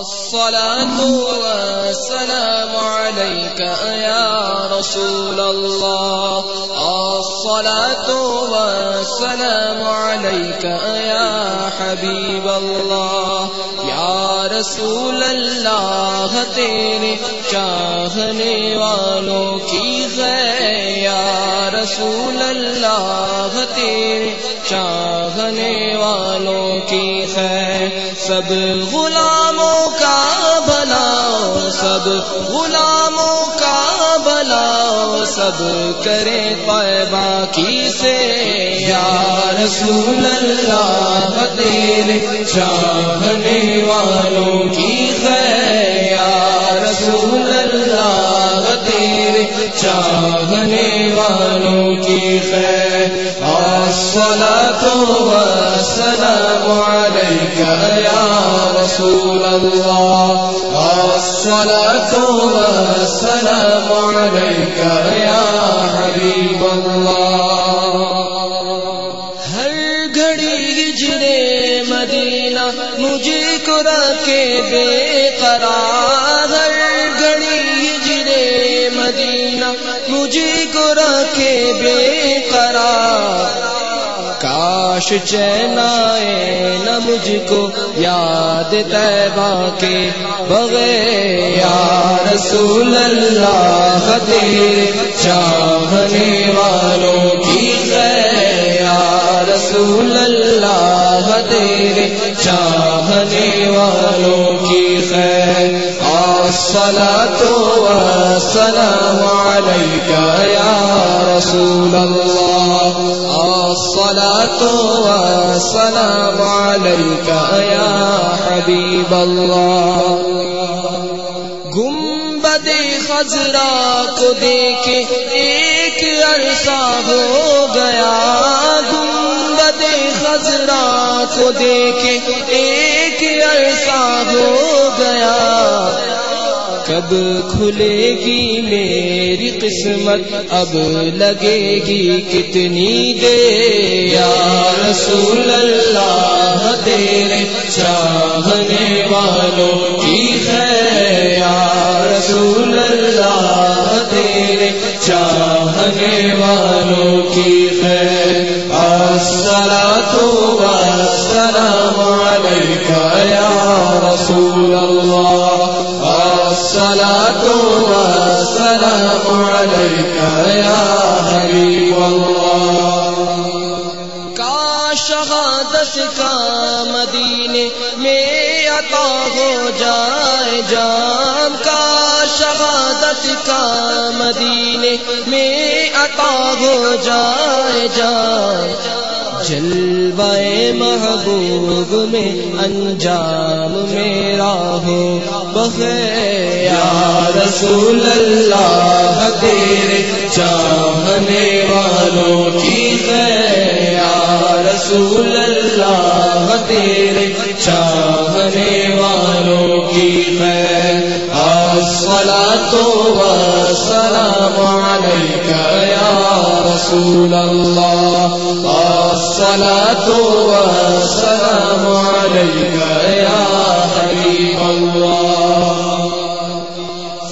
الصلاة والسلام عليك يا رسول الله. الصلاة والسلام عليك يا حبيب الله. یا رسول اللہ تیرے چاہنے والوں کی ہے۔ یا رسول اللہ تیرے چاہنے والوں کی ہے۔ سب غلاموں کا بلا سب غلاموں کا بلا سب کرے پیبا سے۔ یا رسول اللہ، تیرے چاہنے والوں کی یا رسول اللہ، تیرے چاہنے والوں کی خیر۔ سلا تو سلام علیک یا رسول اللہ سلا تو سلام علیک یا حبیب اللہ مجھے کو رکھے بے قرار۔ ہر گھڑی جرے مدینہ مجھے کو رکھے بے قرار۔ کاش چینائے نہ مجھ کو یاد طیبہ کے بغیر یا رسول اللہ تیرے چاہنے والوں کی خیر یا رسول اللہ تیرے چاہنے والوں کی آسلا تو سلام علیک یا رسول اللہ آسلا تو سلام علیک یا حبیب اللہ گنبد خزرا کو دیکھے ایک عرصہ ہو گیا۔ گنبد خزرا کو دیکھے ایک عرصہ ہو گیا۔ کب کھلے گی میری قسمت؟ اب لگے گی کتنی دے یا رسول اللہ، تیرے چاہنے والوں کی ہے یا رسول اللہ، تیرے چاہنے والوں کی ہے سلا تو سلام علیک یا رسول اللہ۔ سلا تو سلام علیک یا حبیب کا شہادت کا مدینے میں عطا ہو جائے جام کا شہادت کا مدینے میں عطا ہو جائے جام جلوائے محبوب میں انجام میرا ہو۔ یا رسول اللہ، تیرے چاہنے والوں کی یا رسول اللہ، تیرے چاہنے والوں کی سلا تو سلام علیک یا رسول اللہ سلا تو سلام علیک یا حبیب اللہ۔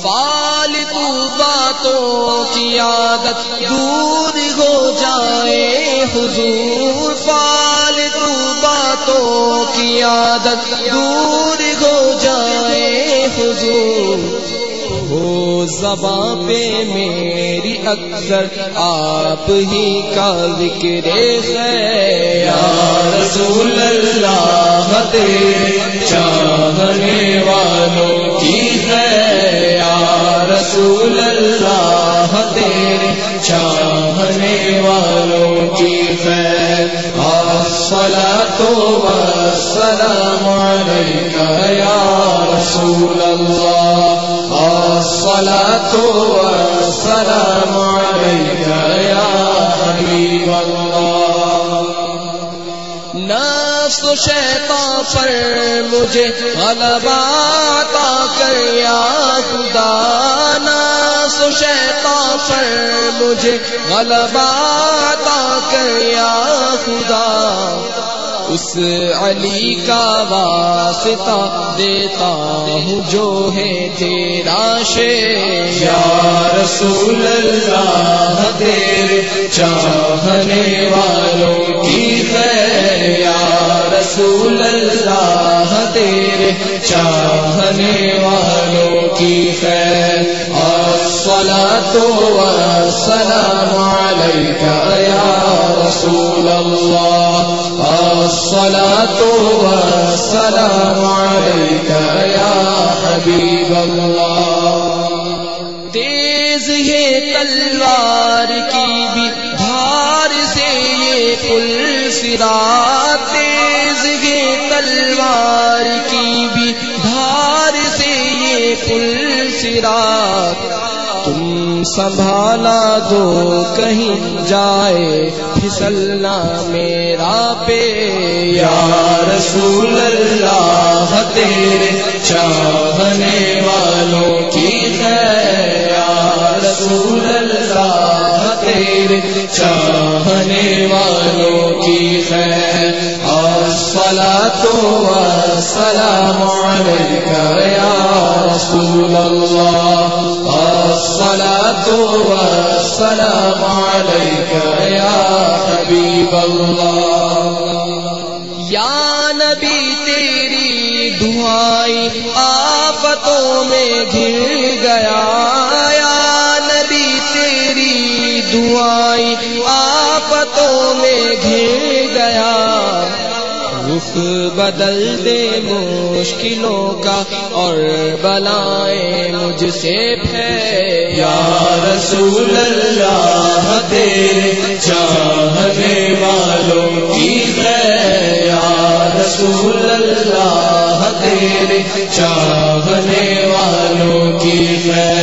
فالتو باتوں کی عادت دور ہو جائے، حضور فالتو باتوں کی عادت دور ہو جائے، حضور ہو زباں پہ میری اکثر، آپ ہی کا ذکر ہے۔ یا رسول اللہ تیرے چاہنے والوں کی ہے۔ یا رسول اللہ تیرے چاہنے والوں کی ہے۔ سلا تو سلام علیک یا رسول اللہ۔ سلا تو سلام علیک یا حبیب اللہ نفس و شیطان پر مجھے غلبہ عطا کر یا خدا. نفس و شیطان پر مجھے غلبہ عطا کر یا خدا. اس علی کا واسطہ دیتا ہوں جو ہے تیرا یا رسول اللہ، تیرے چاہنے والوں کی ہے یا رسول اللہ، تیرے چاہنے والوں کی خیر۔ تو والسلام عليك رسول الله الصلاة والسلام عليك يا حبيب الله تیز ہے تلوار کی بھی دھار سے یہ پل سرا۔ تیز ہے تلوار کی بھی دھار سے یہ پل سرا۔ تم سنبھالا دو کہیں جائے، پھسلنا میرا پہ یا رسول اللہ، تیرے چاہنے والوں کی ہے یا رسول اللہ، تیرے چاہنے والوں سلا تو سلام یا رسول اللہ الصلاة والسلام عليك يا حبيب الله. یا نبی تیری دعائی آفتوں میں گر گیا. یا نبی تیری دعائی آفتوں میں گر گیا. رخ بدل دے مشکلوں کا اور بلائے مجھ سے پھیل یا رسول اللہ، تیرے چاہنے والوں کی ہے یا رسول اللہ، تیرے چاہنے والوں کی ہے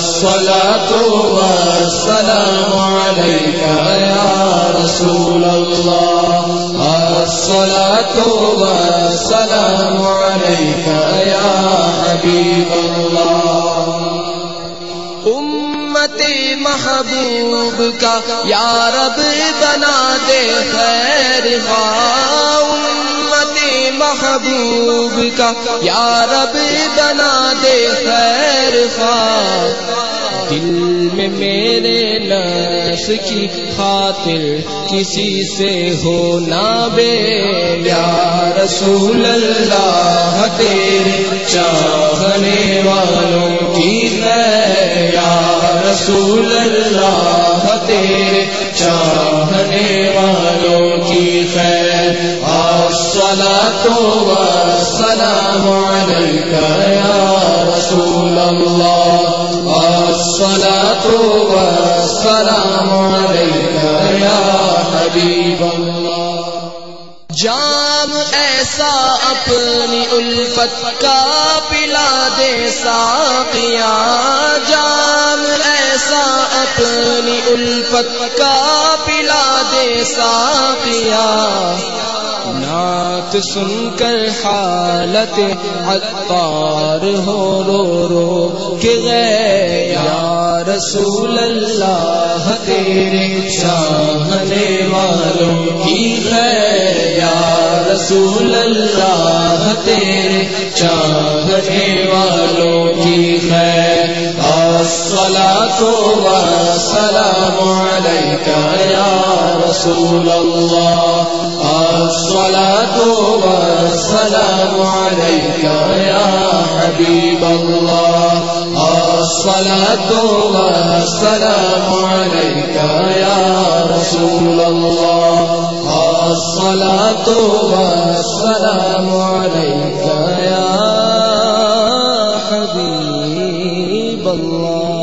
سلا تو سلام یا رسول اللہ۔ تو سلام یا حبیب اللہ امت محبوب کا یا رب بنا دے خیر امت محبوب کا یا رب بنا دے خیر خواہ دل میں میرے نس کی خاطر کسی سے ہو بے یا رسول اللہ، تیرے چاہنے والوں کی ہے یا رسول اللہ، تیرے چاہنے والوں کی خیر۔ آسلا تو سلام یا رسول اللہ۔ الصلاة والسلام عليك يا حبيب الله. جام ایسا اپنی الفت کا پلا دے ساقیا جام ایسا اپنی الفت کا پلا دے ساقیا نعت سن کر حالت عطار ہو رو رو کہ گئے یا رسول اللہ تیرے چاہنے والوں کی ہے یا رسول اللہ تیرے چاہنے والوں سلام علیکہ یا رسول اللہ الصلاة والسلام عليك يا حبيب الله. الصلاة والسلام عليك يا رسول الله. الصلاة والسلام عليك يا حبيب الله.